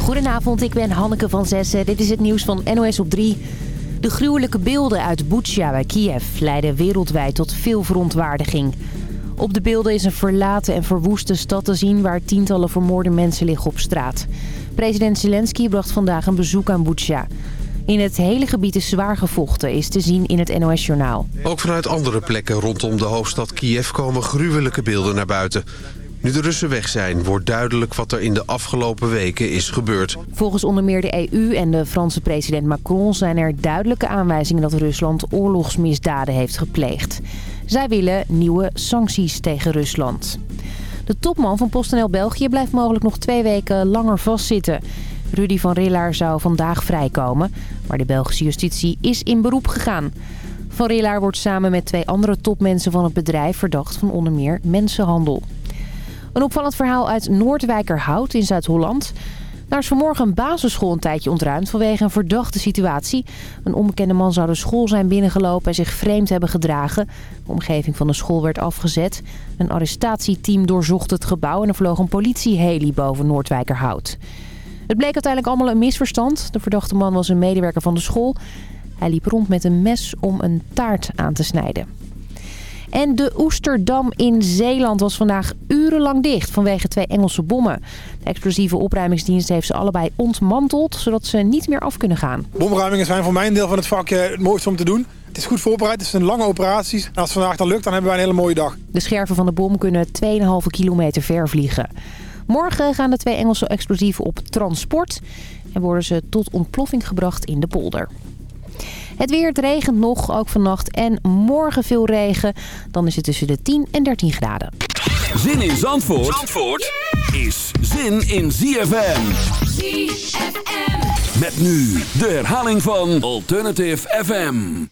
Goedenavond, ik ben Hanneke van Zessen. Dit is het nieuws van NOS op 3. De gruwelijke beelden uit Butsja bij Kiev leiden wereldwijd tot veel verontwaardiging. Op de beelden is een verlaten en verwoeste stad te zien... waar tientallen vermoorde mensen liggen op straat. President Zelensky bracht vandaag een bezoek aan Butsja. In het hele gebied is zwaar gevochten, is te zien in het NOS-journaal. Ook vanuit andere plekken rondom de hoofdstad Kiev komen gruwelijke beelden naar buiten. Nu de Russen weg zijn, wordt duidelijk wat er in de afgelopen weken is gebeurd. Volgens onder meer de EU en de Franse president Macron zijn er duidelijke aanwijzingen dat Rusland oorlogsmisdaden heeft gepleegd. Zij willen nieuwe sancties tegen Rusland. De topman van PostNL België blijft mogelijk nog twee weken langer vastzitten. Rudy van Rillaar zou vandaag vrijkomen, maar de Belgische justitie is in beroep gegaan. Van Rillaar wordt samen met twee andere topmensen van het bedrijf verdacht van onder meer mensenhandel. Een opvallend verhaal uit Noordwijkerhout in Zuid-Holland. Daar is vanmorgen een basisschool een tijdje ontruimd vanwege een verdachte situatie. Een onbekende man zou de school zijn binnengelopen en zich vreemd hebben gedragen. De omgeving van de school werd afgezet. Een arrestatieteam doorzocht het gebouw en er vloog een politieheli boven Noordwijkerhout. Het bleek uiteindelijk allemaal een misverstand. De verdachte man was een medewerker van de school. Hij liep rond met een mes om een taart aan te snijden. En de Oesterdam in Zeeland was vandaag urenlang dicht vanwege twee Engelse bommen. De explosieve opruimingsdienst heeft ze allebei ontmanteld, zodat ze niet meer af kunnen gaan. Bomruimingen zijn voor mijn deel van het vakje het mooiste om te doen. Het is goed voorbereid, het zijn lange operaties. En als het vandaag dan lukt, dan hebben wij een hele mooie dag. De scherven van de bom kunnen 2,5 kilometer ver vliegen. Morgen gaan de twee Engelse explosieven op transport en worden ze tot ontploffing gebracht in de polder. Het weer, het regent nog, ook vannacht. En morgen veel regen. Dan is het tussen de 10 en 13 graden. Zin in Zandvoort, Zandvoort is zin in ZFM. ZFM. Met nu de herhaling van Alternative FM.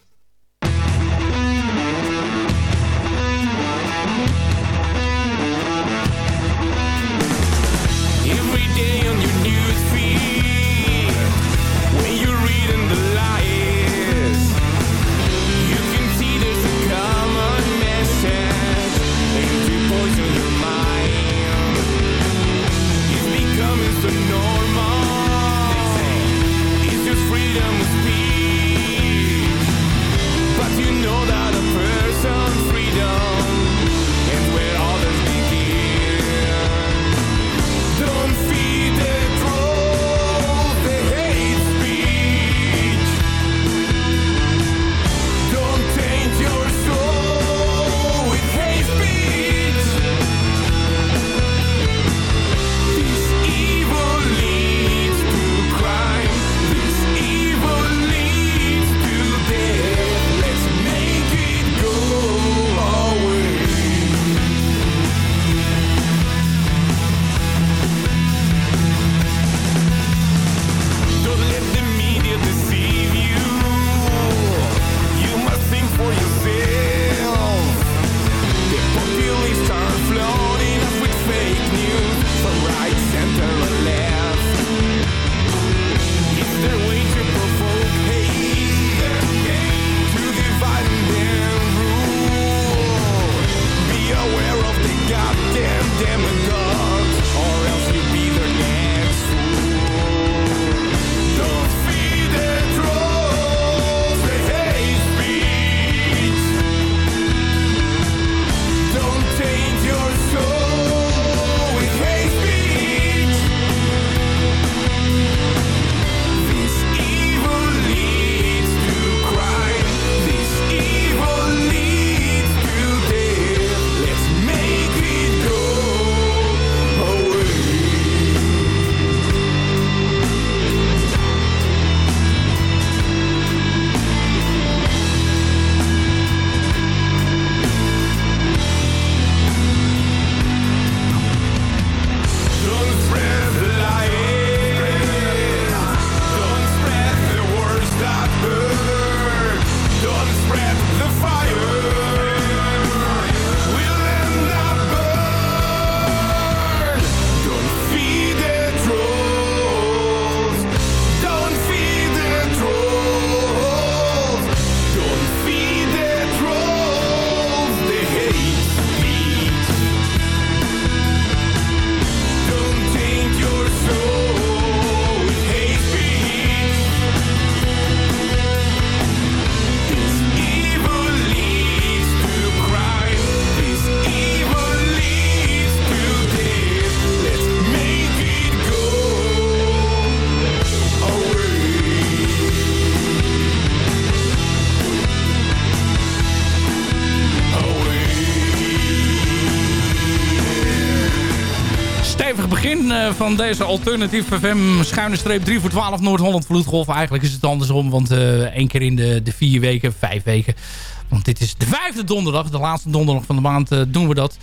Van deze alternatieve FM schuine streep 3 voor 12 Noord-Holland Vloedgolf. Eigenlijk is het andersom, want uh, één keer in de, de vier weken, vijf weken. Want dit is de vijfde donderdag, de laatste donderdag van de maand uh, doen we dat.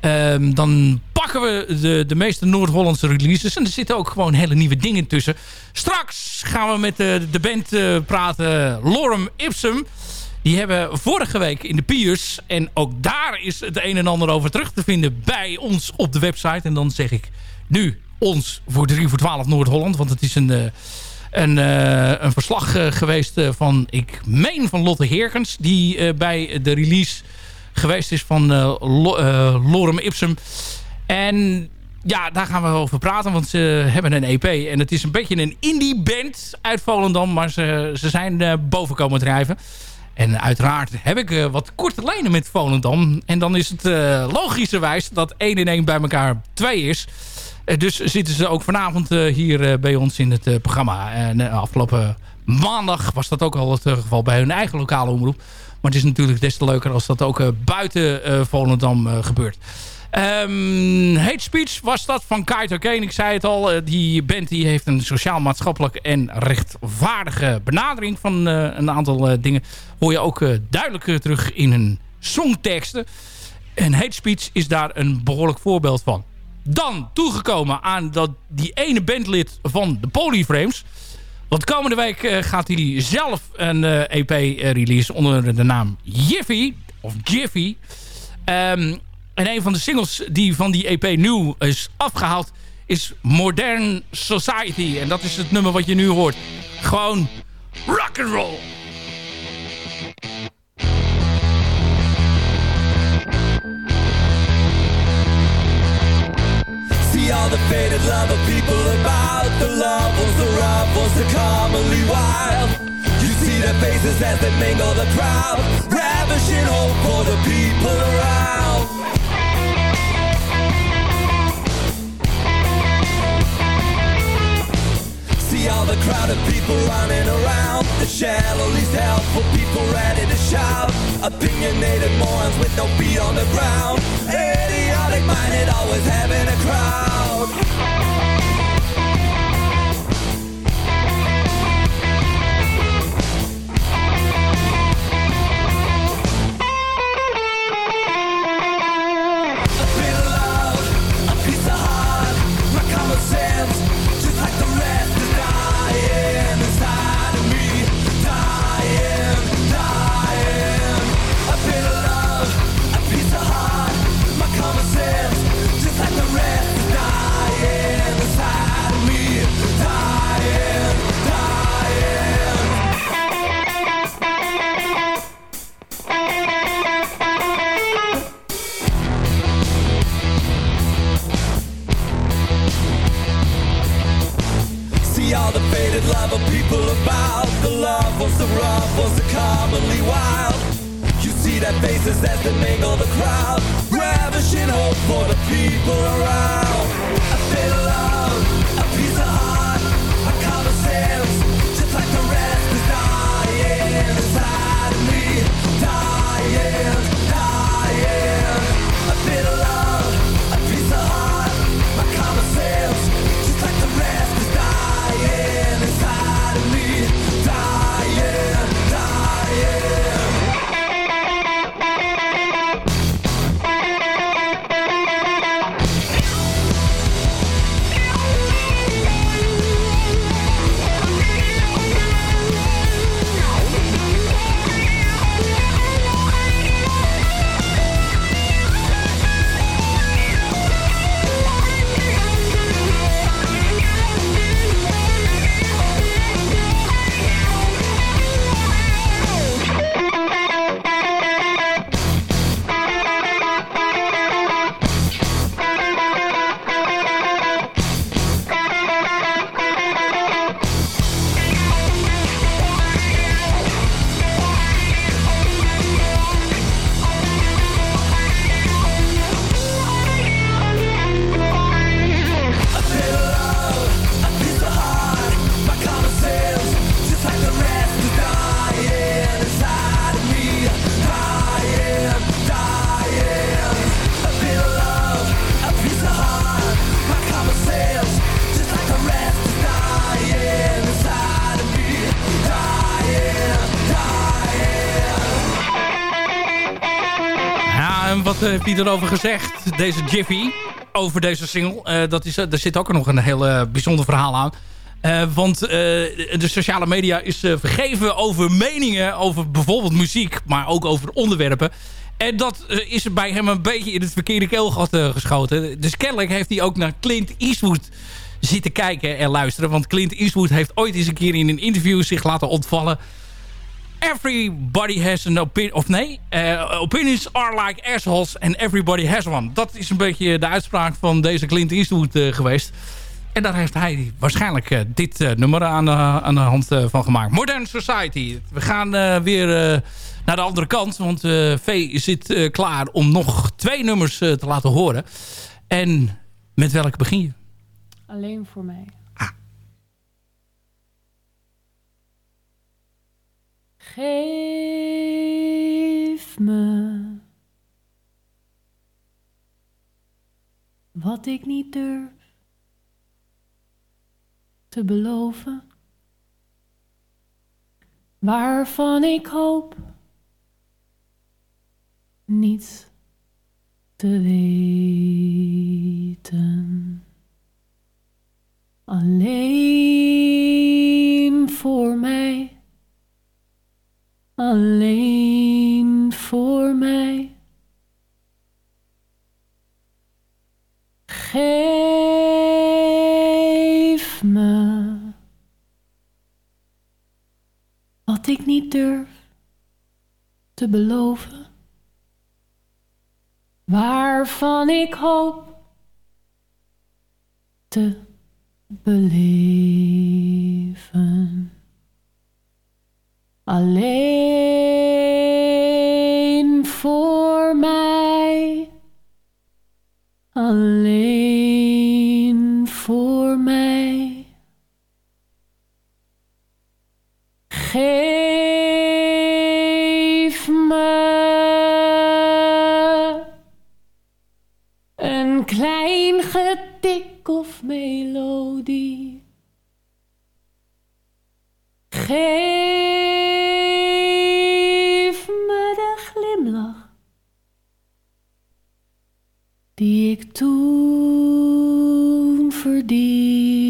Um, dan pakken we de, de meeste Noord-Hollandse releases. En er zitten ook gewoon hele nieuwe dingen tussen. Straks gaan we met de, de band praten Lorem Ipsum. Die hebben vorige week in de Piers. En ook daar is het een en ander over terug te vinden bij ons op de website. En dan zeg ik nu ons voor 3 voor 12 Noord-Holland. Want het is een, uh, een, uh, een verslag uh, geweest van, ik meen van Lotte Heerkens. Die bij de release geweest is van Lo Lorem Ipsum. En ja, daar gaan we over praten, want ze hebben een EP. En het is een beetje een indie band uit Volendam, maar ze, ze zijn boven komen drijven. En uiteraard heb ik wat korte lijnen met Volendam. En dan is het logischerwijs dat 1 in 1 bij elkaar 2 is. Uh, dus zitten ze ook vanavond hier bij ons in het programma. En afgelopen maandag was dat ook al het geval bij hun eigen lokale omroep. Maar het is natuurlijk des te leuker als dat ook buiten Volendam gebeurt. Um, Hate Speech was dat van Kaito Kane. Ik zei het al, die band die heeft een sociaal-maatschappelijk en rechtvaardige benadering van een aantal uh, dingen. Hoor je ook uh, duidelijk terug in hun songteksten. En Hate Speech is daar een behoorlijk voorbeeld van. Dan toegekomen aan dat die ene bandlid van de Polyframes. Want komende week gaat hij zelf een EP release onder de naam Jiffy. Of Jiffy. Um, en een van de singles die van die EP nieuw is afgehaald is Modern Society. En dat is het nummer wat je nu hoort. Gewoon rock and roll. See all the faded love of people about The love was the rough was the commonly wild. You see their faces as they mingle the crowd Ravishing hope for the people around See all the crowd of people running around. The shallow least helpful people ready to shout. Opinionated morons with no feet on the ground. Idiotic minded always having a crowd faces as they mingle the crowd. Ravishing hope for the people around heeft hij erover gezegd, deze Jiffy, over deze single. Eh, dat is, er zit ook nog een heel eh, bijzonder verhaal aan. Eh, want eh, de sociale media is eh, vergeven over meningen over bijvoorbeeld muziek, maar ook over onderwerpen. En dat eh, is bij hem een beetje in het verkeerde keelgat eh, geschoten. Dus kennelijk heeft hij ook naar Clint Eastwood zitten kijken en luisteren. Want Clint Eastwood heeft ooit eens een keer in een interview zich laten ontvallen. Everybody has an opinion. Of nee, eh, opinions are like assholes and everybody has one. Dat is een beetje de uitspraak van deze Clint Eastwood eh, geweest. En daar heeft hij waarschijnlijk eh, dit nummer aan, aan de hand van gemaakt. Modern Society. We gaan weer naar de andere kant. Want V zit klaar om nog twee nummers te laten horen. En met welke begin je? Alleen voor mij. Geef me wat ik niet durf te beloven, waarvan ik hoop niets te weten. Alleen voor mij. Alleen voor mij. Geef me wat ik niet durf te beloven, waarvan ik hoop te beleven. Alleen die ik toen verdiende.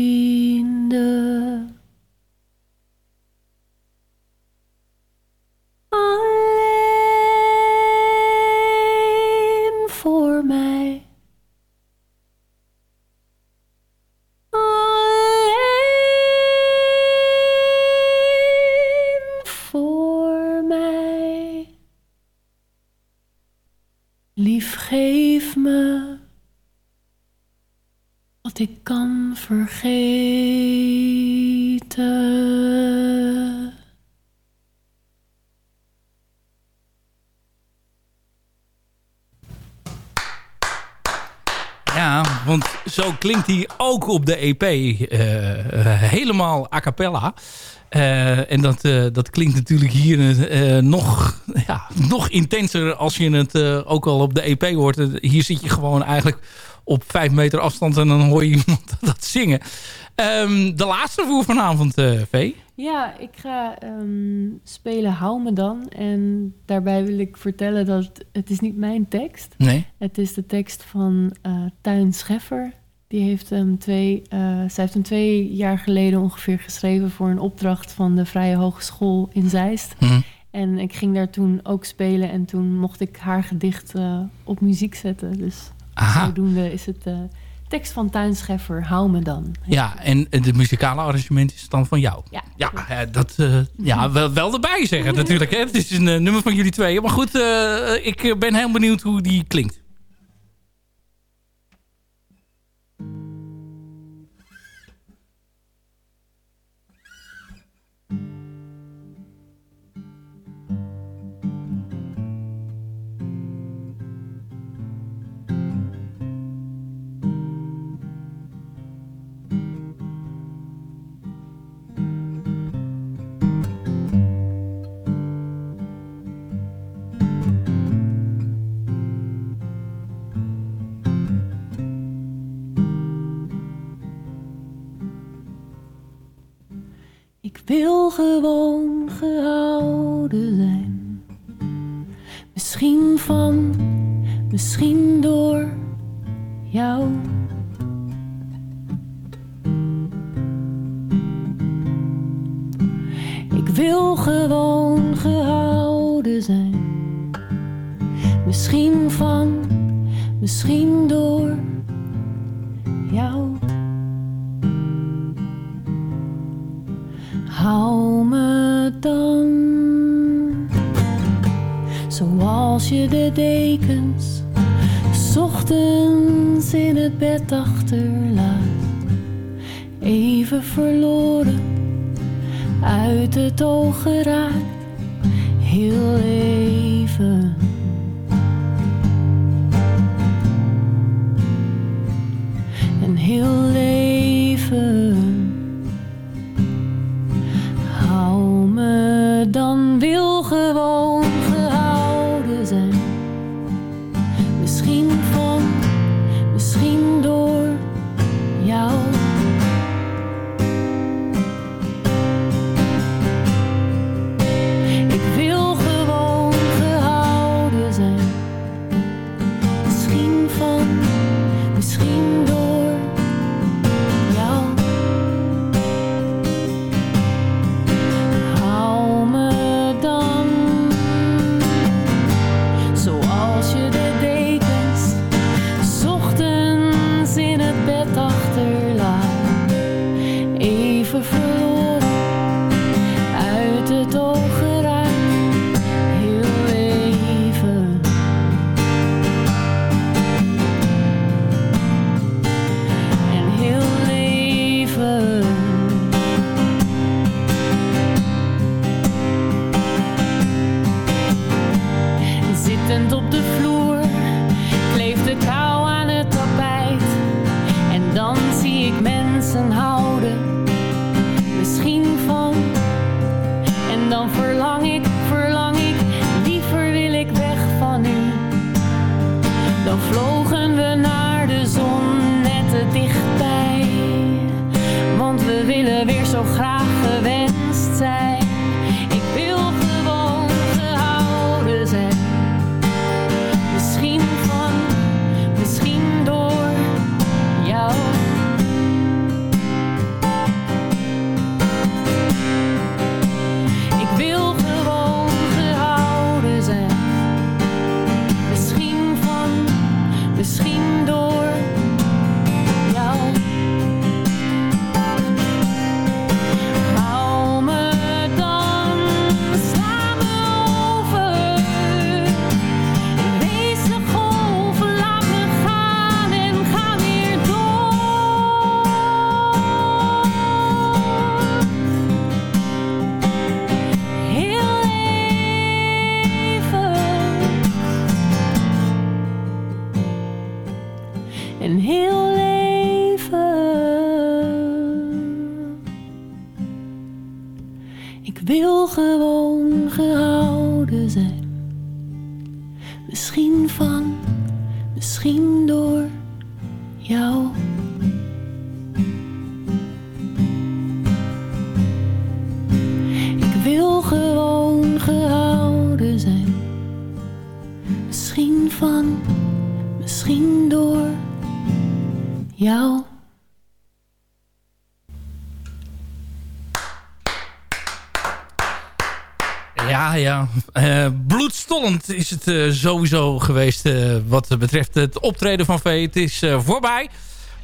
Klinkt hij ook op de EP. eh, helemaal a cappella. Eh, en dat, eh, dat klinkt natuurlijk hier nog, ja, nog intenser als je het ook al op de EP hoort. Hier zit je gewoon eigenlijk op vijf meter afstand en dan hoor je iemand dat zingen. Ehm, de laatste voor vanavond, V. Ja, ik ga ehm, spelen Hou me dan. En daarbij wil ik vertellen dat het, is niet mijn tekst. Nee. Het is de tekst van Tuin Scheffer. Die heeft hem twee, eh, zij heeft hem twee jaar geleden ongeveer geschreven voor een opdracht van de Vrije Hogeschool in Zeist. Hm. En ik ging daar toen ook spelen en toen mocht ik haar gedicht eh, op muziek zetten. Dus Aha. zodoende is het de tekst van Tuin Scheffer, Hou me dan. Ja, en het muzikale arrangement is dan van jou. Ja, Ja, eh, dat eh, ja wel, wel erbij zeggen natuurlijk. Hè. Het is een eh, nummer van jullie tweeën. Maar goed, eh, ik eh, ben heel benieuwd hoe die klinkt. Gewoon gehouden zijn. Misschien van Misschien uit is het eh, sowieso geweest eh, wat betreft het optreden van Vee. Het is eh, voorbij.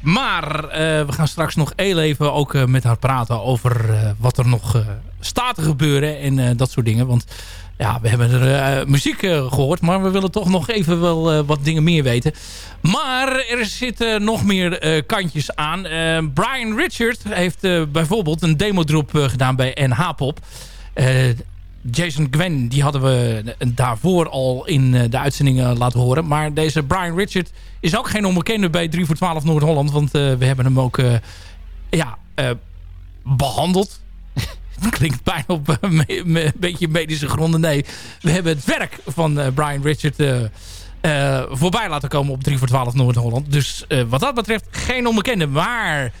Maar we gaan straks nog heel even ook met haar praten over wat er nog staat te gebeuren en dat soort dingen. Want ja, we hebben er muziek eh, gehoord, maar we willen toch nog even wel wat dingen meer weten. Maar er zitten nog meer kantjes aan. Brian Richard heeft bijvoorbeeld een demo-drop gedaan bij NH-pop. Eh, Jason Gwen, die hadden we daarvoor al in eh, de uitzendingen laten horen. Maar deze Brian Richard is ook geen onbekende bij 3 voor 12 Noord-Holland. Want eh, we hebben hem ook eh, ja, eh, behandeld. Klinkt bijna op een beetje medische gronden. Nee, we hebben het werk van Brian Richard voorbij laten komen op 3 voor 12 Noord-Holland. Dus wat dat betreft geen onbekende. Maar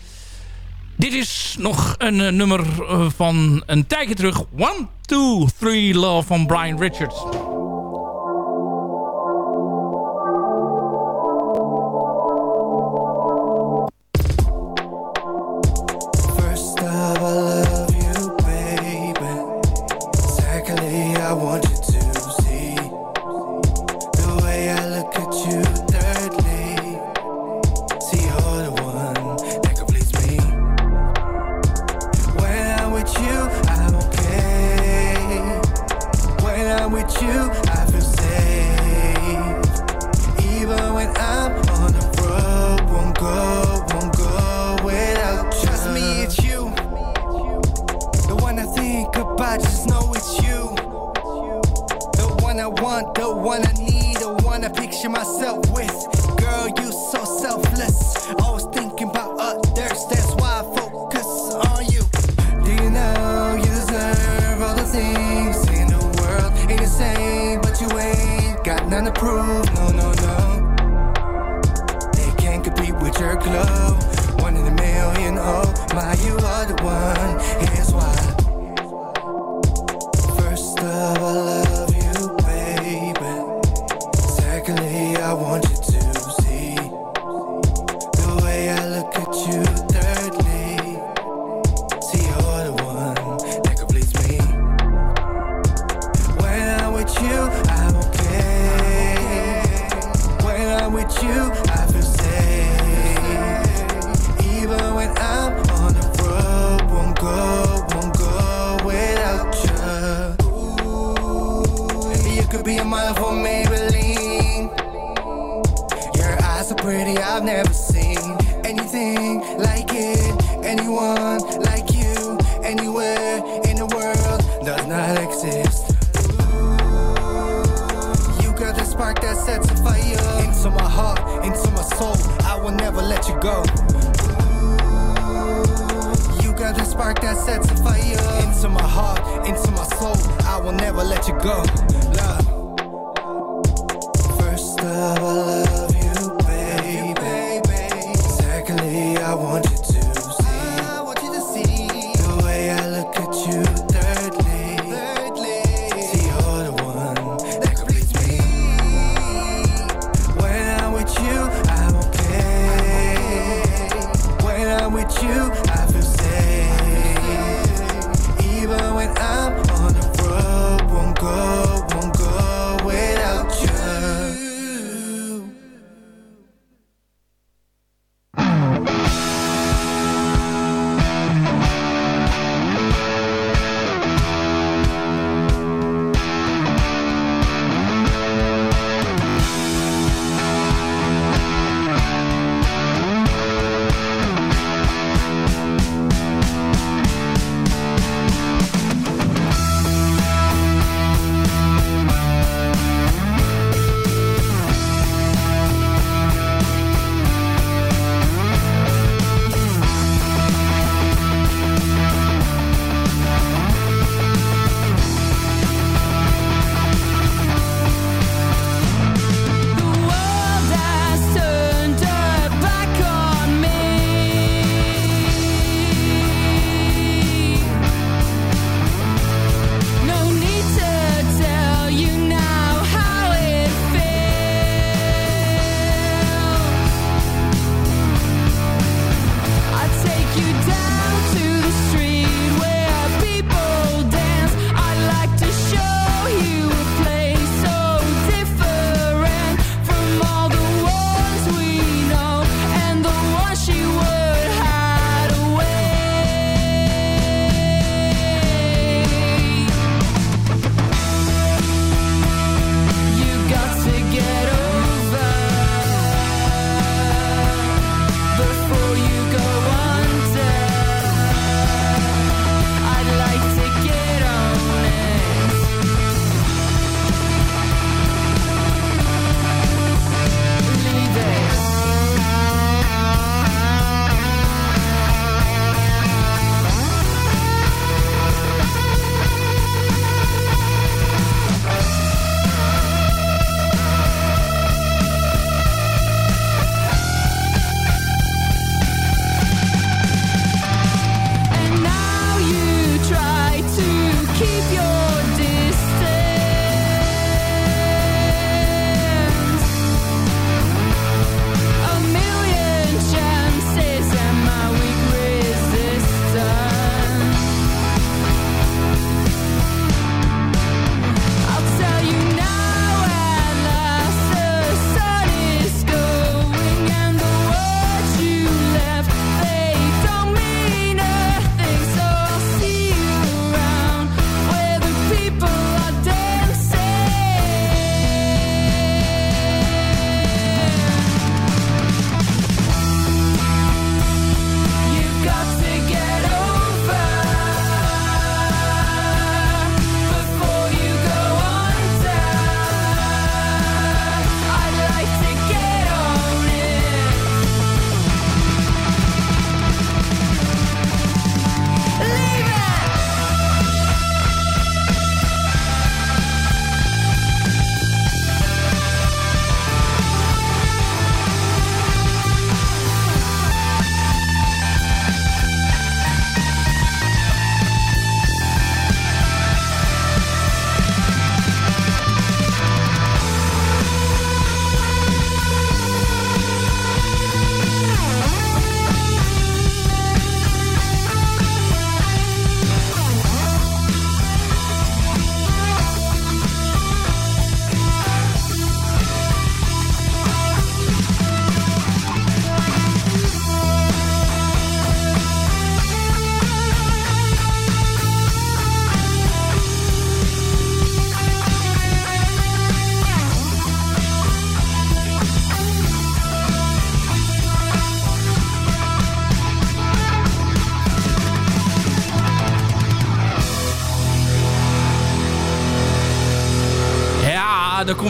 dit is nog een eh, nummer eh, van een tijdje terug. One, two, three, love van Brian Richards. someone like you anywhere in the world does not exist. You got the spark that sets a fire into my heart, into my soul. I will never let you go. You got the spark that sets a fire into my heart, into my soul. I will never let you go. Love. First of all.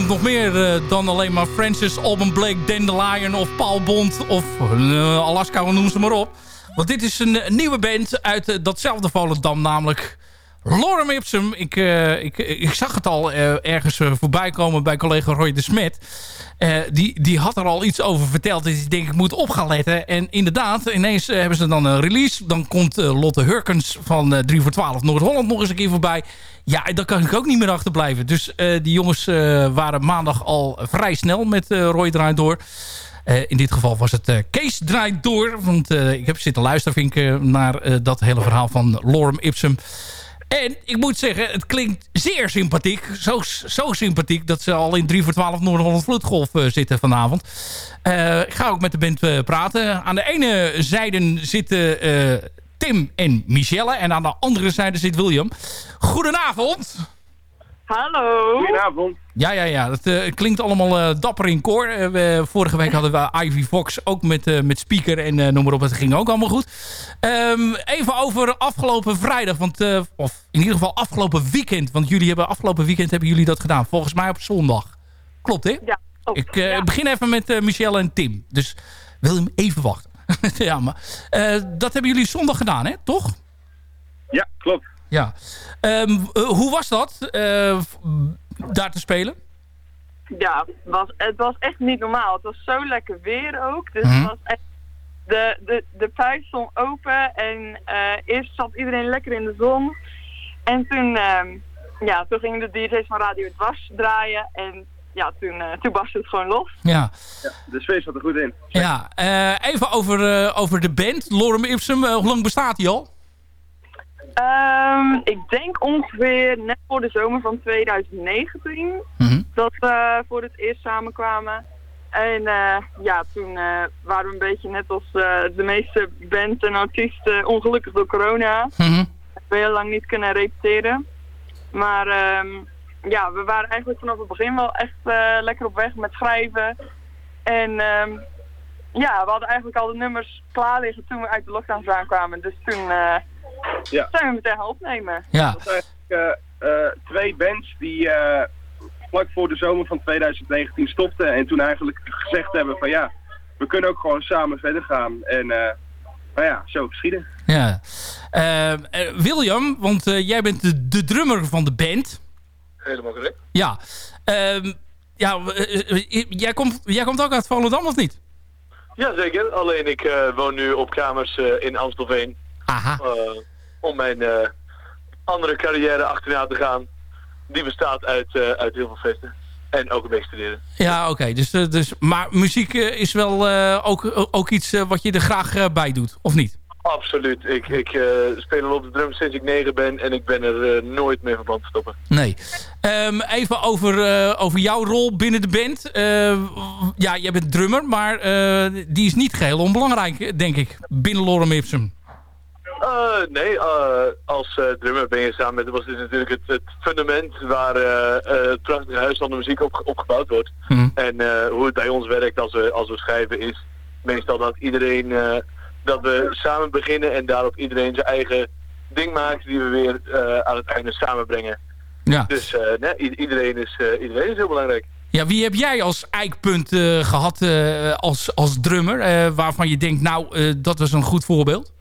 Nog meer eh, dan alleen maar Francis, Alban Blake, Dandelion of Paul Bond of eh, Alaska, noem ze maar op. Want dit is een, een nieuwe band uit eh, datzelfde Volendam, namelijk Lorem Ipsum. Ik, eh, ik, ik zag het al eh, ergens eh, voorbij komen bij collega Roy de Smet. Die, die had er al iets over verteld. Dus ik denk, ik moet op gaan letten. En inderdaad, ineens hebben ze dan een release. Dan komt Lotte Hurkens van eh 3 voor 12 Noord-Holland nog eens een keer voorbij. Ja, daar kan ik ook niet meer achterblijven. Dus die jongens waren maandag al vrij snel met Roy Draait Door. In dit geval was het Kees Draait Door. Want ik heb zitten luisteren vind ik, naar dat hele verhaal van Lorem Ipsum. En ik moet zeggen, het klinkt zeer sympathiek. Zo, zo sympathiek dat ze al in 3 voor 12 Noord-Holland Vloedgolf eh, zitten vanavond. Eh, ik ga ook met de band eh, praten. Aan de ene zijde zitten eh, Tim en Michelle. En aan de andere zijde zit William. Goedenavond. Hallo. Goedenavond. Ja, ja, ja. Het eh, klinkt allemaal eh, dapper in koor. Eh, vorige week hadden we Ivy Fox ook met, met speaker en noem maar op. Het ging ook allemaal goed. Ehm, even over afgelopen vrijdag. Want, of in ieder geval afgelopen weekend. Want jullie hebben afgelopen weekend hebben jullie dat gedaan. Volgens mij op zondag. Klopt, hè? Ja. Ik eh, begin even met Michelle en Tim. Dus wil hem even wachten. ja, maar dat hebben jullie zondag gedaan, hè? Toch? Ja, klopt. Ja. Ehm, eh, hoe was dat? Daar te spelen? Ja, het was, het was echt niet normaal. Het was zo lekker weer ook. Dus Mhm. het was echt, de, de, de pijp stond open en eh, eerst zat iedereen lekker in de zon. En toen, ehm, ja, toen gingen de DJ's van Radio Dwars draaien en ja, toen, eh, toen barstte het gewoon los. Ja. Ja, de sfeer zat er goed in. Ja, eh, even over, eh, over de band, Lorem Ipsum. Hoe lang bestaat die al? Ehm, ik denk ongeveer net voor de zomer van 2019 Mhm. dat we voor het eerst samenkwamen. En eh, ja, toen eh, waren we een beetje net als eh, de meeste bands en artiesten ongelukkig door corona. We hebben heel lang niet kunnen repeteren. Maar ehm, ja, we waren eigenlijk vanaf het begin wel echt lekker op weg met schrijven. En ehm, ja, we hadden eigenlijk al de nummers klaar liggen toen we uit de lockdown aankwamen. Dus toen Ja. zijn we meteen gaan opnemen. Ja. Dat zijn eigenlijk eh, eh, twee bands die eh, vlak voor de zomer van 2019 stopten. En toen eigenlijk gezegd hebben van ja, we kunnen ook gewoon samen verder gaan. En eh, nou ja, zo geschieden. Ja. Eh, eh, William, want eh, jij bent de, de drummer van de band. Helemaal correct. Ja. Ehm, ja, jij, komt, jij komt ook uit Volendam of niet? Jazeker, alleen ik eh, woon nu op kamers eh, in Amstelveen. Aha. Eh, om mijn eh, andere carrière achterna te gaan. Die bestaat uit, eh, uit heel veel feesten. En ook een beetje studeren. Ja, oké. Dus, eh, dus, maar muziek is wel ook, ook iets wat je er graag bij doet, of niet? Absoluut. Ik, ik speel al op de drum sinds ik negen ben en ik ben er nooit meer van plan te stoppen. Nee. Ehm, even over, over jouw rol binnen de band. Ja, jij bent drummer, maar die is niet geheel onbelangrijk, denk ik, binnen Lorem Ipsum. Eh, nee, eh, als eh, drummer ben je samen met... was dit natuurlijk het, het fundament waar het prachtige huis van de muziek op, opgebouwd wordt. Mhm. En hoe het bij ons werkt als we, als we schrijven is meestal dat iedereen... dat we samen beginnen en daarop iedereen zijn eigen ding maakt die we weer aan het einde samenbrengen. Ja. Dus nee, iedereen, is, iedereen is heel belangrijk. Ja, wie heb jij als eikpunt eh, gehad eh, als, als drummer? waarvan je denkt, nou, dat was een goed voorbeeld?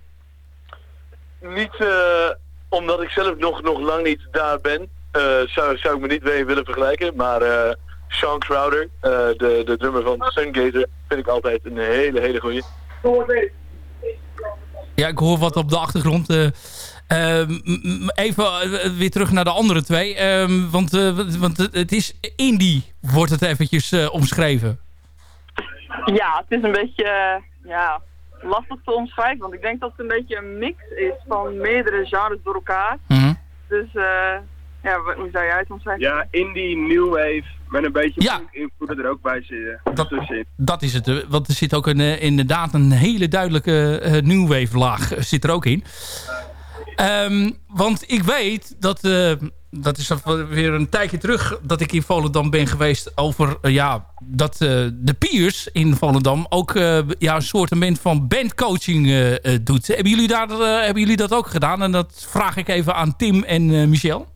Niet eh, omdat ik zelf nog, nog lang niet daar ben, eh, zou, zou ik me niet mee willen vergelijken. Maar eh, Sean Crowder, eh, de, de drummer van Sungazer, vind ik altijd een hele, hele goeie. Ja, ik hoor wat op de achtergrond. eh. Ehm, even weer terug naar de andere twee. Ehm, want eh, want het- het is indie, wordt het eventjes eh, omschreven. Ja, het is een beetje ja, lastig te omschrijven, want ik denk dat het een beetje een mix is van meerdere genres door elkaar. Mhm. Dus eh, ja, hoe zou jij het omschrijven? Ja, indie, new wave, met een beetje Ja. punk invloeden er ook bij zitten. Dat-. Dat is het. eh, Want er zit ook een, eh, inderdaad een hele duidelijke uh, new wave laag zit er ook in. Ehm, want ik weet dat... eh, dat is weer een tijdje terug dat ik in Volendam ben geweest over eh, ja, dat eh, de Piers in Volendam ook eh, ja, een soort van bandcoaching doet. Hebben jullie, daar, hebben jullie dat ook gedaan? En dat vraag ik even aan Tim en Michel.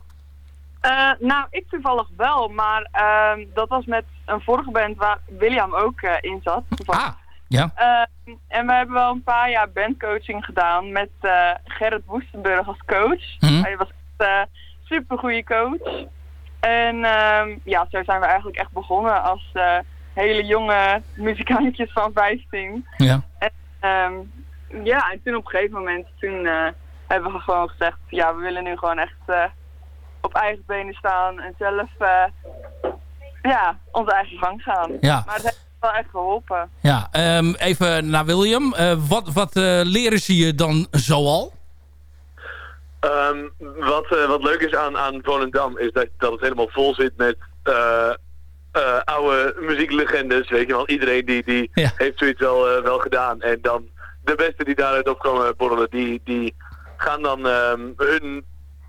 Nou, ik toevallig wel, maar ehm, dat was met een vorige band waar William ook in zat. toevallig. Ah, ja. Ehm, en we hebben wel een paar jaar bandcoaching gedaan met Gerrit Woestenburg als coach. Mhm. Hij was echt super goede coach. En ehm, ja, zo zijn we eigenlijk echt begonnen als eh, hele jonge muzikantjes van 15. Ja. En, ehm, ja, en toen op een gegeven moment toen, eh, hebben we gewoon gezegd, ja, we willen nu gewoon echt eh, op eigen benen staan en zelf ja, onze eigen gang gaan. Ja. Maar het heeft wel echt geholpen. Ja, ehm, even naar William. Wat wat leren ze je dan zoal? Ehm, wat, eh, wat leuk is aan, aan Volendam is dat, dat het helemaal vol zit met eh, eh, oude muzieklegendes. Weet je wel, iedereen die, die heeft zoiets wel, wel gedaan. En dan de beste die daaruit op komen borrelen, die, die gaan dan ehm, hun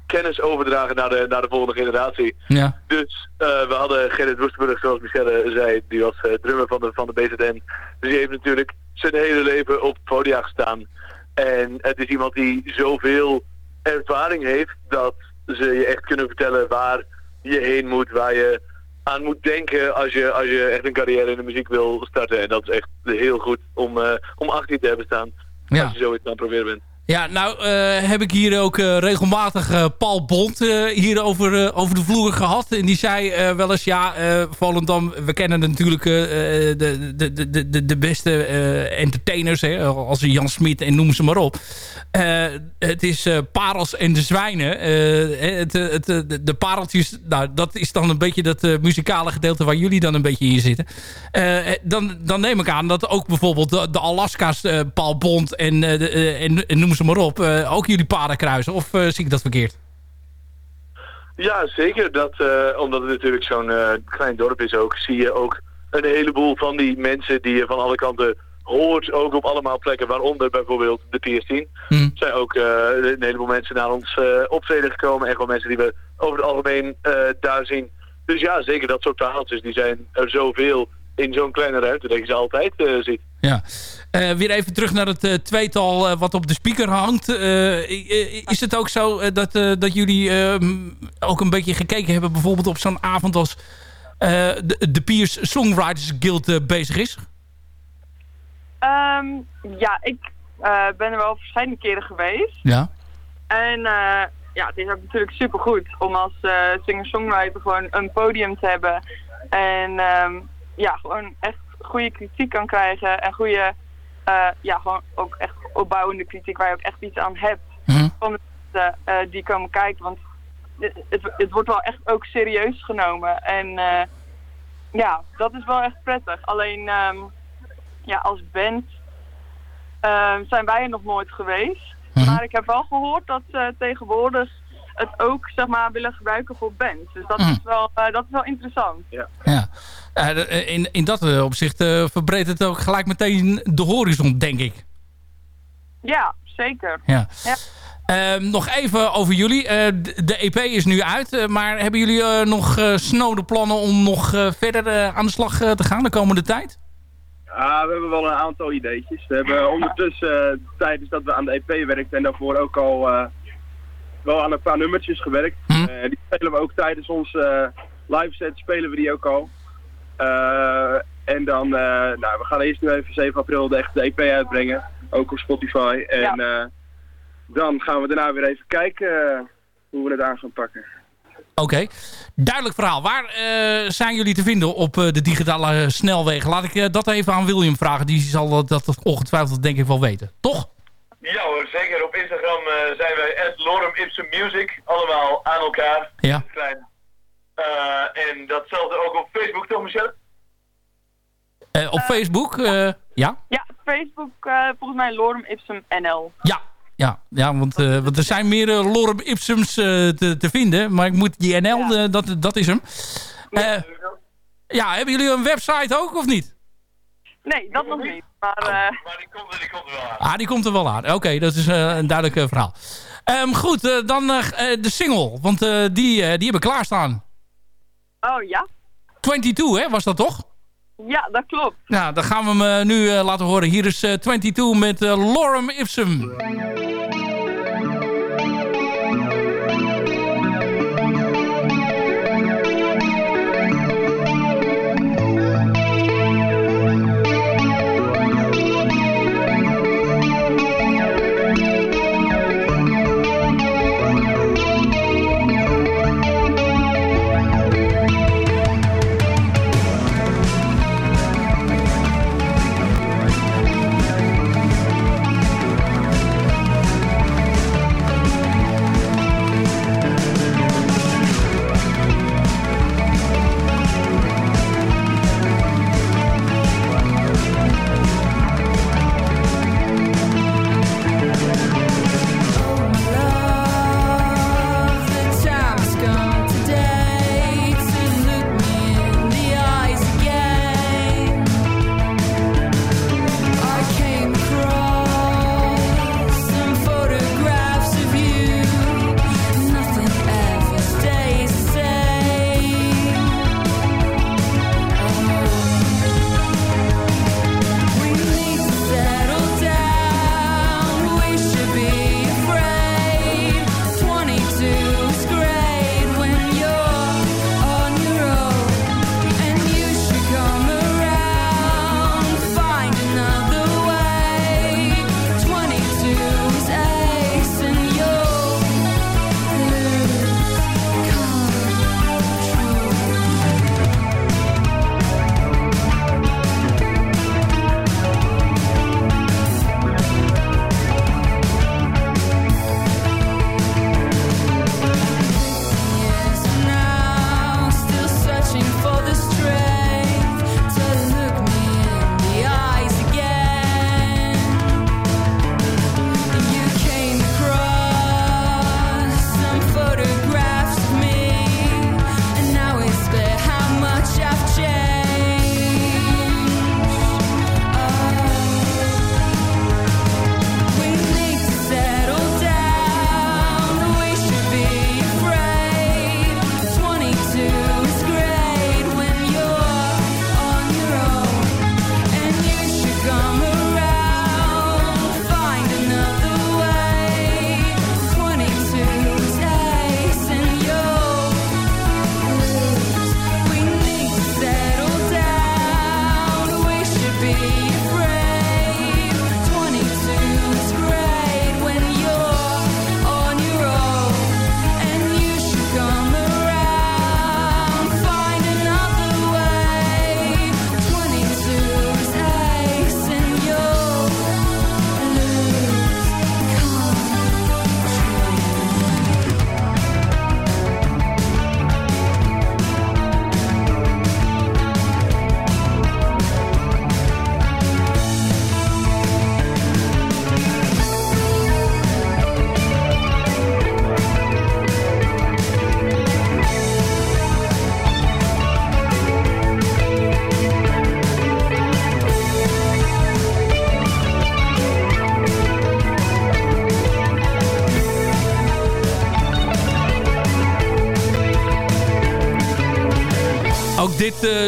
kennis overdragen naar de, naar de volgende generatie. Ja. Dus we hadden Gerrit Woestenburg, zoals Michelle zei, die was drummer van de, van de BZN. Dus die heeft natuurlijk zijn hele leven op het podia gestaan. En het is iemand die zoveel ervaring heeft dat ze je echt kunnen vertellen waar je heen moet, waar je aan moet denken als je, als je echt een carrière in de muziek wil starten. En dat is echt heel goed om, eh, om achter je te hebben staan Ja. als je zoiets aan het proberen bent. Ja, nou eh, heb ik hier ook eh, regelmatig eh, Paul Bond hier over, over de vloer gehad. En die zei wel eens, ja, Volendam, we kennen natuurlijk de, de, de, de, beste entertainers, hè, als Jan Smit en noem ze maar op. Het is parels en de zwijnen. Het, het, de, pareltjes, nou, dat is dan een beetje dat muzikale gedeelte waar jullie dan een beetje in zitten. Dan, dan neem ik aan dat ook bijvoorbeeld de, Alaska's, Paul Bond en, en, en ze maar op, eh, ook jullie paden kruisen. Of eh, zie ik dat verkeerd? Ja, zeker. Dat, eh, omdat het natuurlijk zo'n klein dorp is ook, zie je ook een heleboel van die mensen die je van alle kanten hoort, ook op allemaal plekken, waaronder bijvoorbeeld de PS10. Hm. zijn ook een heleboel mensen naar ons eh, optreden gekomen. Echt wel mensen die we over het algemeen daar zien. Dus ja, zeker dat soort verhaaltjes, die zijn er zoveel in zo'n kleine ruimte dat je ze altijd ziet. Ja. Eh, weer even terug naar het eh, tweetal eh, wat op de speaker hangt. Is het ook zo dat, dat jullie ook een beetje gekeken hebben... bijvoorbeeld op zo'n avond als de, de Piers Songwriters Guild bezig is? Ehm, ja, ik ben er wel verschillende keren geweest. Ja. En ja, het is ook natuurlijk supergoed om als singer-songwriter gewoon een podium te hebben. En ehm, ja, gewoon echt goede kritiek kan krijgen. En goede, eh, ja, gewoon ook echt opbouwende kritiek waar je ook echt iets aan hebt. Van de mensen eh, die komen kijken. Want het, het, het wordt wel echt ook serieus genomen. En eh, ja, dat is wel echt prettig. Alleen ehm, ja, als band ehm, zijn wij er nog nooit geweest. Maar ik heb wel gehoord dat ze tegenwoordig het ook zeg maar, willen gebruiken voor bands. Dus dat, Mhm. is, wel, eh, dat is wel interessant. Ja. Ja. Eh, eh, in, in dat eh, opzicht eh, verbreedt het ook gelijk meteen de horizon, denk ik. Ja, zeker. Ja. Ja. Ehm, nog even over jullie. Eh, de, EP is nu uit, maar hebben jullie eh, nog eh, snode plannen om nog eh, verder aan de slag eh, te gaan de komende tijd? Ah, we hebben wel een aantal ideetjes. We hebben ondertussen, tijdens dat we aan de EP werkten en daarvoor ook al eh, wel aan een paar nummertjes gewerkt. Eh, die spelen we ook tijdens onze eh, live set, spelen we die ook al. Eh, en dan, eh, nou, we gaan eerst nu even 7 april de echte EP uitbrengen, ook op Spotify. En eh, dan gaan we daarna weer even kijken hoe we het aan gaan pakken. Oké, duidelijk verhaal. Waar eh, zijn jullie te vinden op eh, de digitale snelwegen? Laat ik dat even aan William vragen. Die zal dat, dat ongetwijfeld denk ik wel weten. Toch? Ja hoor, zeker. Op Instagram eh, zijn wij at Lorem Ipsum Music. Allemaal aan elkaar. Ja. Klein. Eh, en datzelfde ook op Facebook, toch Michelle? Eh, op Facebook, eh, ja? Ja, Facebook eh, volgens mij Lorem Ipsum NL. Ja, ja, ja want, eh, want er zijn meer eh, Lorem Ipsums eh, te, te vinden. Maar ik moet die NL, eh, dat, dat is hem. Eh, ja, hebben jullie een website ook of niet? Nee, dat nog niet. Maar, eh, maar die komt, die komt er wel aan. Ah, die komt er wel aan. Oké, dat is eh, een duidelijk eh, verhaal. Ehm, goed, eh, dan eh, eh, de single. Want eh, die, eh, die hebben klaarstaan. Oh ja? 22, hè, was dat toch? Ja, dat klopt. Nou, dan gaan we hem eh, nu eh, laten horen. Hier is eh, 22 met eh, Lorem Ipsum.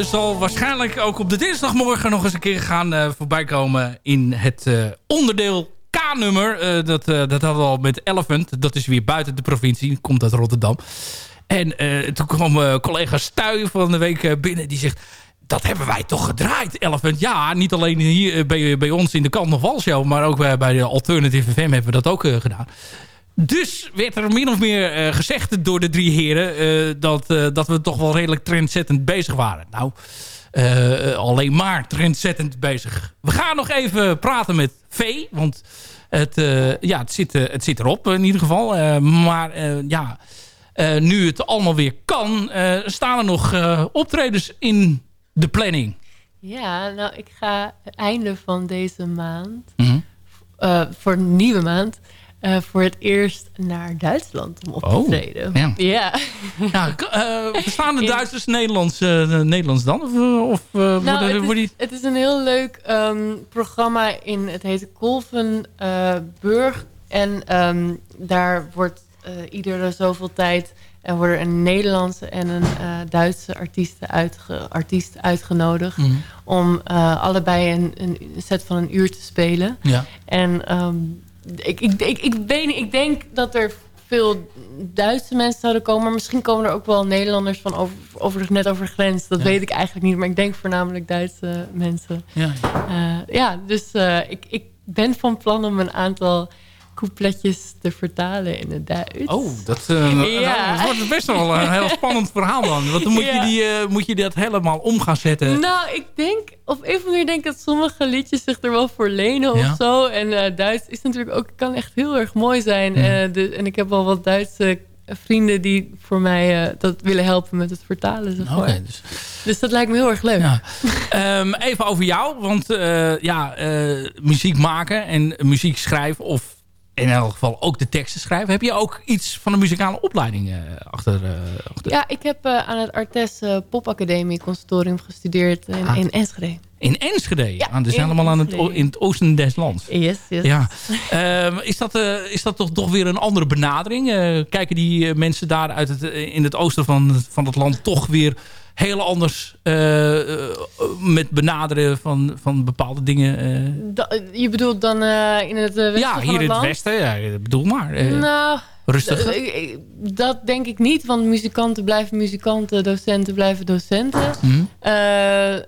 Zal waarschijnlijk ook op de dinsdagmorgen nog eens een keer gaan uh, voorbij komen in het uh, onderdeel K-nummer. dat, dat hadden we al met Elephant. Dat is weer buiten de provincie. Komt uit Rotterdam. En toen kwam collega Stuy van de week binnen. Die zegt, dat hebben wij toch gedraaid, Elephant. Ja, niet alleen hier bij, ons in de Kant nog Show. Maar ook bij, bij de Alternative FM hebben we dat ook gedaan. Dus werd er min of meer uh, gezegd door de drie heren... Uh, dat, uh, dat we toch wel redelijk trendzettend bezig waren. Nou, alleen maar trendzettend bezig. We gaan nog even praten met V. Want het, ja, het, zit, het zit erop in ieder geval. maar ja, nu het allemaal weer kan... staan er nog optredens in de planning. Ja, nou ik ga einde van deze maand... Mm -hmm. voor een nieuwe maand uh, voor het eerst naar Duitsland om op te oh, treden. Ja. ja. ja uh, verstaan de Duitsers Nederlands, uh, Nederlands dan? Of, of nou, worden, het, is, het is een heel leuk um, programma in, het heet Kolvenburg. en um, daar wordt iedere zoveel tijd... Er worden een Nederlandse en een Duitse artiesten uitge, artiest uitgenodigd... Mhm. Mm. om allebei een, een set van een uur te spelen. Ja. En... Um, ik, ik, ik, ik, ik denk dat er veel Duitse mensen zouden komen. Maar misschien komen er ook wel Nederlanders van over, over net over de grens. Dat Ja. weet ik eigenlijk niet. Maar ik denk voornamelijk Duitse mensen. Ja, Eh, ja dus eh, ik, ik ben van plan om een aantal coupletjes te vertalen in het Duits. Oh, dat, eh, Ja. nou, dat wordt best wel een heel spannend verhaal dan. Want dan moet, je, die, eh, moet je dat helemaal om gaan zetten. Nou, ik denk, op een of andere manier denk ik dat sommige liedjes zich er wel voor lenen Ja. of zo. En eh, Duits is natuurlijk ook, kan echt heel erg mooi zijn. De, en ik heb wel wat Duitse vrienden die voor mij dat willen helpen met het vertalen. Zeg maar. Oké, dus- dus dat lijkt me heel erg leuk. Ja. Ehm, even over jou, want ja, muziek maken en muziek schrijven... of in elk geval ook de teksten schrijven... heb je ook iets van een muzikale opleiding eh, achter, achter? Ja, ik heb eh, aan het Artes eh, Popacademie Conservatorium gestudeerd in, Ah. in Enschede. In Enschede? Ja, dus in helemaal aan het, in het oosten des lands. Yes, yes. Ja. Ehm, is, dat, is dat toch, toch weer een andere benadering? Kijken die mensen daar uit het, in het oosten van, van het land toch weer heel anders eh, eh, met benaderen van, van bepaalde dingen? eh? Da- je bedoelt dan in het westen ja, hier in het westen. Ja, bedoel maar. nou, ik- Dat denk ik niet, want muzikanten blijven muzikanten, docenten blijven docenten. Mhm.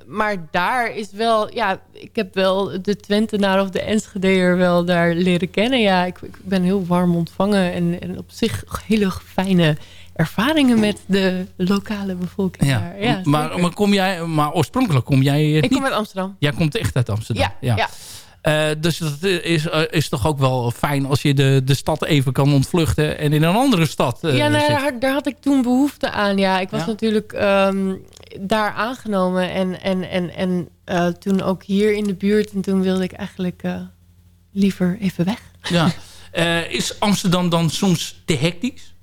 Maar daar is wel, ja, ik heb wel de Twentenaar of de Enschedeer wel daar leren kennen. Ja, ik, ik ben heel warm ontvangen en, en op zich hele fijne ervaringen met de lokale bevolking ja. daar. Ja, maar, maar, kom jij, maar oorspronkelijk kom jij ik niet... kom uit Amsterdam. Jij komt echt uit Amsterdam. Ja, ja. Eh, dus dat is, eh, is toch ook wel fijn als je de, de stad even kan ontvluchten en in een andere stad eh, ja, nou, daar, daar had ik toen behoefte aan. Ja, ik was natuurlijk ehm, daar aangenomen en, en, en, en toen ook hier in de buurt. En toen wilde ik eigenlijk liever even weg. Ja. Is Amsterdam dan soms te hectisch?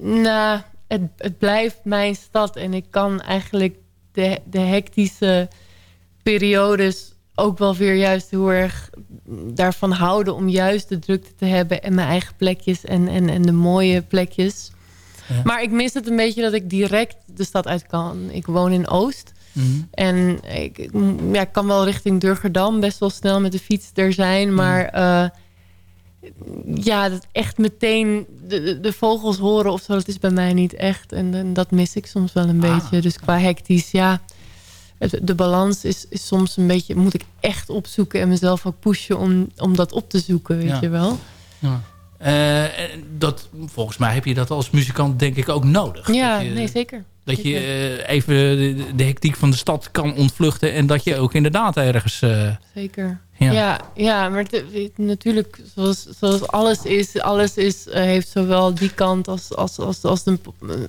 Nou, het, het blijft mijn stad en ik kan eigenlijk de, de hectische periodes ook wel weer juist heel erg daarvan houden om juist de drukte te hebben en mijn eigen plekjes en, en, en de mooie plekjes. Ja. Maar ik mis het een beetje dat ik direct de stad uit kan. Ik woon in Oost. Mhm. En ik, ja, ik kan wel richting Durgerdam best wel snel met de fiets er zijn. Maar eh, ja, dat echt meteen de, de, vogels horen of zo, dat is bij mij niet echt. En, en dat mis ik soms wel een beetje. Dus qua hectisch, ja. het- De balans is, is soms een beetje, moet ik echt opzoeken en mezelf ook pushen om, om dat op te zoeken, weet Ja. je wel. Ja. Eh, dat, volgens mij heb je dat als muzikant denk ik ook nodig. Ja, je, nee, zeker. Dat je eh, even de, de hectiek van de stad kan ontvluchten. En dat je ook inderdaad ergens... eh, Zeker. Ja. Ja, ja, maar het- natuurlijk, zoals, zoals alles is, alles is, eh, heeft zowel die kant als, als, als, als, een,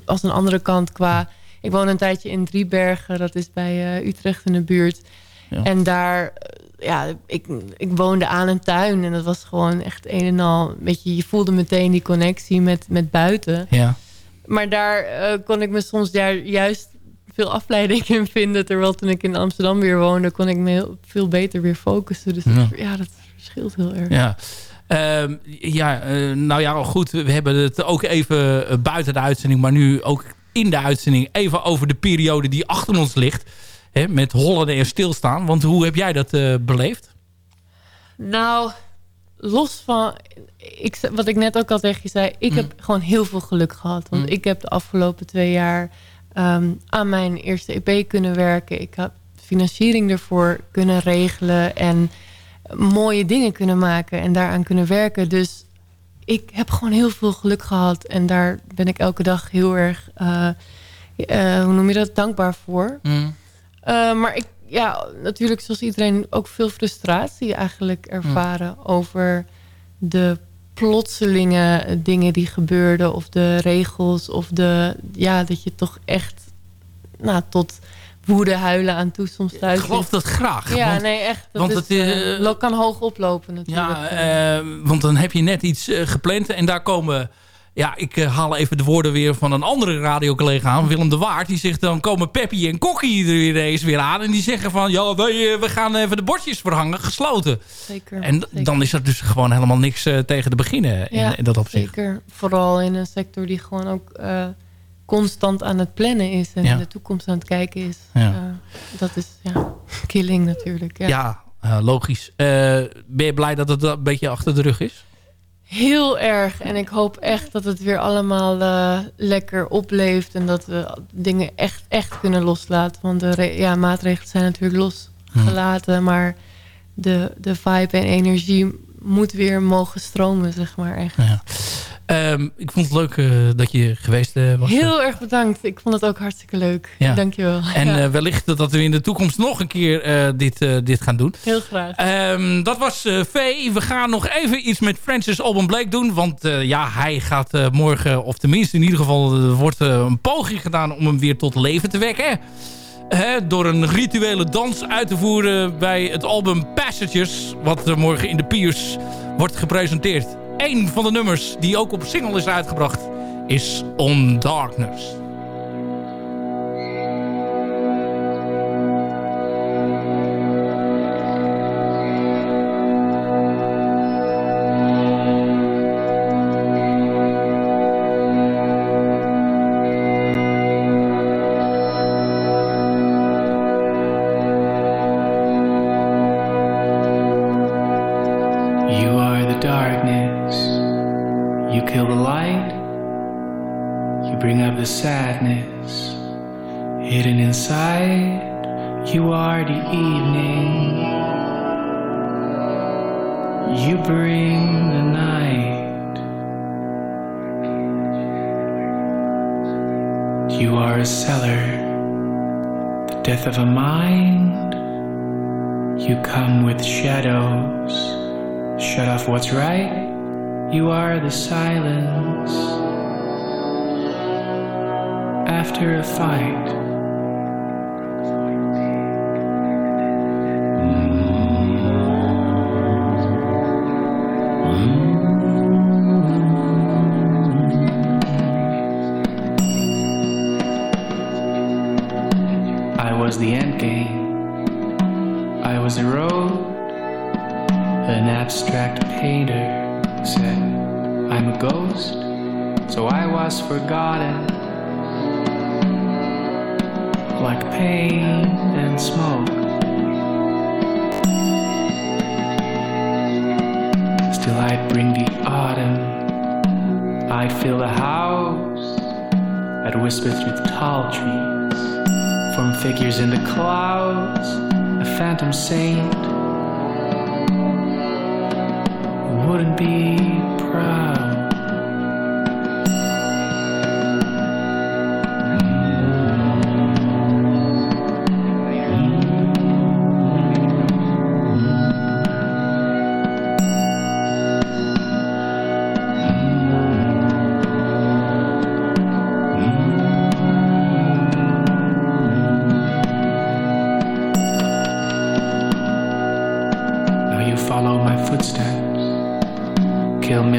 als een andere kant qua... Ik woon een tijdje in Driebergen, dat is bij eh, Utrecht in de buurt. Ja. En daar, eh, ja, ik, ik woonde aan een tuin en dat was gewoon echt een en al... Weet je, je voelde meteen die connectie met, met buiten. ja. Maar daar kon ik me soms daar juist veel afleiding in vinden. Terwijl toen ik in Amsterdam weer woonde, kon ik me heel, veel beter weer focussen. Dus Ja. dat, ja, dat verschilt heel erg. Ja. Ehm, ja, eh, nou ja, goed. We hebben het ook even eh, buiten de uitzending, maar nu ook in de uitzending even over de periode die achter ons ligt. Hè, met hollen en stilstaan. Want hoe heb jij dat eh, beleefd? Nou, los van... Ik, wat ik net ook al tegen je zei. Ik heb gewoon heel veel geluk gehad. Want Mm. ik heb de afgelopen twee jaar... ehm, aan mijn eerste EP kunnen werken. Ik heb financiering ervoor kunnen regelen. En mooie dingen kunnen maken. En daaraan kunnen werken. Dus ik heb gewoon heel veel geluk gehad. En daar ben ik elke dag heel erg... eh, eh, hoe noem je dat? Dankbaar voor. Uh, maar ik, ja, natuurlijk zoals iedereen ook veel frustratie eigenlijk ervaren over de plotselinge dingen die gebeurden of de regels of de, ja, dat je toch echt nou, tot woede huilen aan toe soms thuis Ik geloof dat graag. Ja, want, nee, echt. Dat want is, het, eh, eh, kan hoog oplopen natuurlijk. Ja, eh, want dan heb je net iets eh, gepland en daar komen... Ja, ik eh, haal even de woorden weer van een andere radiocollega aan, Willem de Waard. Die zegt dan komen Peppy en Kokkie er weer eens weer aan. En die zeggen van, ja, we, we gaan even de bordjes verhangen, gesloten. Zeker, En zeker. dan is er dus gewoon helemaal niks eh, tegen te beginnen in, Ja, in dat opzicht. Zeker. Vooral in een sector die gewoon ook eh, constant aan het plannen is. En Ja. in de toekomst aan het kijken is. Ja. Eh, dat is ja, killing natuurlijk. Ja. Ja, eh, logisch. Eh, ben je blij dat het een beetje achter de rug is? Heel erg. En ik hoop echt dat het weer allemaal eh, lekker opleeft. En dat we dingen echt, echt kunnen loslaten. Want de ja, maatregelen zijn natuurlijk losgelaten. Maar de, de vibe en energie moet weer mogen stromen, zeg maar. Echt. Ja. Ehm, ik vond het leuk eh, dat je geweest eh, was. Heel erg bedankt. Ik vond het ook hartstikke leuk. Ja. Dankjewel. En Ja. eh, wellicht dat we in de toekomst nog een keer eh, dit, eh, dit gaan doen. Heel graag. Ehm, dat was eh V. We gaan nog even iets met Francis Alban Blake doen. Want eh, ja, hij gaat eh, morgen, of tenminste in ieder geval... wordt eh, een poging gedaan om hem weer tot leven te wekken. Door een rituele dans uit te voeren bij het album Passages... wat morgen in de Piers wordt gepresenteerd. Eén van de nummers die ook op single is uitgebracht is On Darkness. Darkness. You kill the light. You bring up the sadness. Hidden inside, you are the evening. You bring the night. You are a cellar, the death of a mind. You come with shadows. Shut off what's right. You are the silence. After a fight.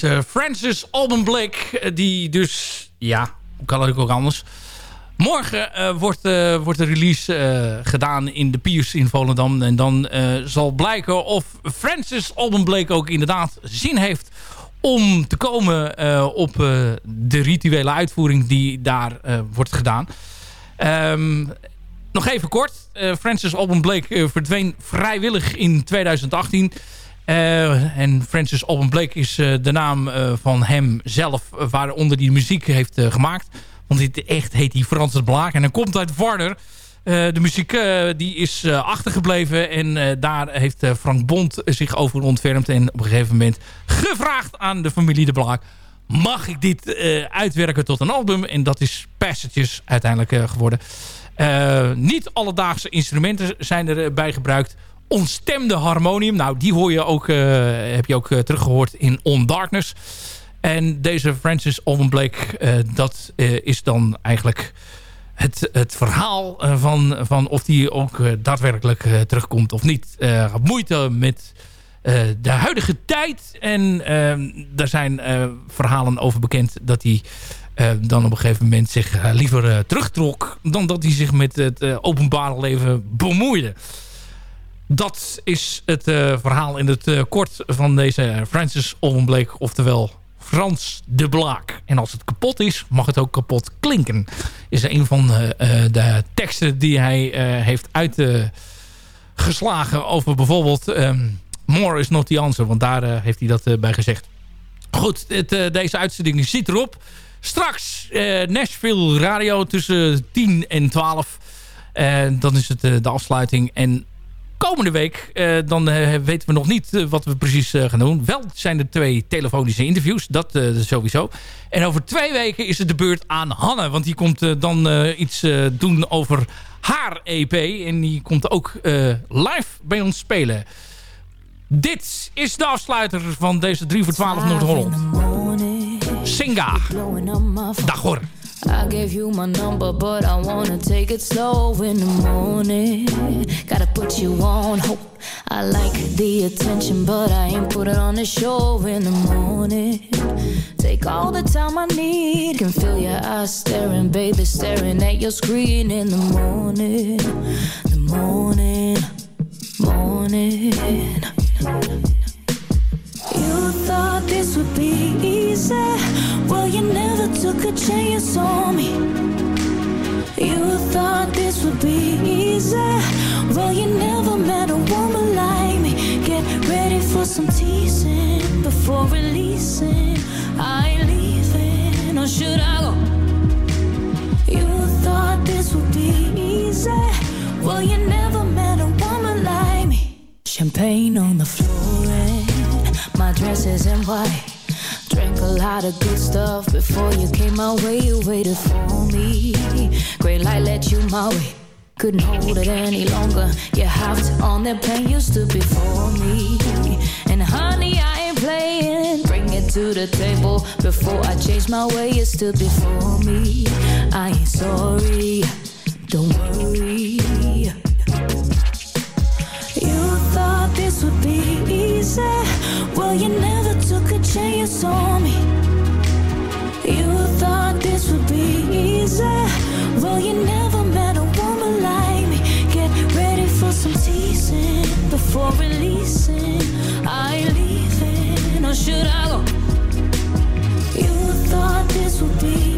Deze Francis Alban Blake. eh, Die dus, ja, hoe kan het ook anders... Morgen eh, wordt, eh, wordt de release eh, gedaan in de Piers in Volendam. En dan eh, zal blijken of Francis Alban Blake ook inderdaad zin heeft... om te komen eh, op eh, de rituele uitvoering die daar eh, wordt gedaan. Ehm, nog even kort. Eh, Francis Alban Blake eh, verdween vrijwillig in 2018... Eh, en Francis Alban Blake is eh, de naam eh, van hem zelf... waaronder die muziek heeft gemaakt. Want dit echt heet hij Francis Blaak. En hij komt uit Warder. Eh, de muziek die is achtergebleven. En daar heeft Frank Bond zich over ontfermd. En op een gegeven moment gevraagd aan de familie De Blaak... mag ik dit uitwerken tot een album? En dat is Passages uiteindelijk geworden. Niet alledaagse instrumenten zijn erbij gebruikt ontstemde harmonium. Nou, die hoor je ook, eh, heb je ook uh, teruggehoord in On Darkness. En deze Francis Alban Blake, uh, dat uh, is dan eigenlijk het, het verhaal van, van of die ook daadwerkelijk terugkomt of niet. moeite met de huidige tijd. En daar zijn verhalen over bekend dat hij dan op een gegeven moment zich liever terugtrok... dan dat hij zich met het openbare leven bemoeide. Dat is het uh, verhaal in het uh, kort van deze Francis Blake. Oftewel Frans de Blaak. En als het kapot is, mag het ook kapot klinken. Is een van uh, de teksten die hij heeft uitgeslagen over bijvoorbeeld... Um, More is not the answer. Want daar heeft hij dat bij gezegd. Goed, het, deze uitzending zit erop. Straks Nashville Radio tussen 10 en 12. dan is het de afsluiting. En komende week, uh, dan uh, weten we nog niet uh, wat we precies gaan doen. Wel zijn er twee telefonische interviews, dat sowieso. En over twee weken is het de beurt aan Hanne. Want die komt dan iets doen over haar EP. En die komt ook live bij ons spelen. Dit is de afsluiter van deze 3 voor 12 Noord-Holland. Singa. Dag hoor. I gave you my number, but I wanna take it slow in the morning. Gotta put you on hold. I like the attention, but I ain't put it on the show in the morning. Take all the time I need. Can feel your eyes staring, baby, staring at your screen in the morning. The morning, morning. On me. You thought this would be easy. Well, you never met a woman like me. Get ready for some teasing before releasing. I ain't leaving, or should I go? You thought this would be easy. Well, you never met a woman like me. Champagne on the floor and my dress is in white. Drank a lot of good stuff before you came my way. You waited for me. Great light let you my way. Couldn't hold it any longer. You hopped on that plane, you stood before me. And honey, I ain't playing. Bring it to the table before I change my way. You stood before me. I ain't sorry. Don't worry. You thought this would be easy. Well, you never took a chance on me. You thought this would be easy. Well, you never met a woman like me. Get ready for some teasing before releasing. I ain't leaving, or should I go? You thought this would be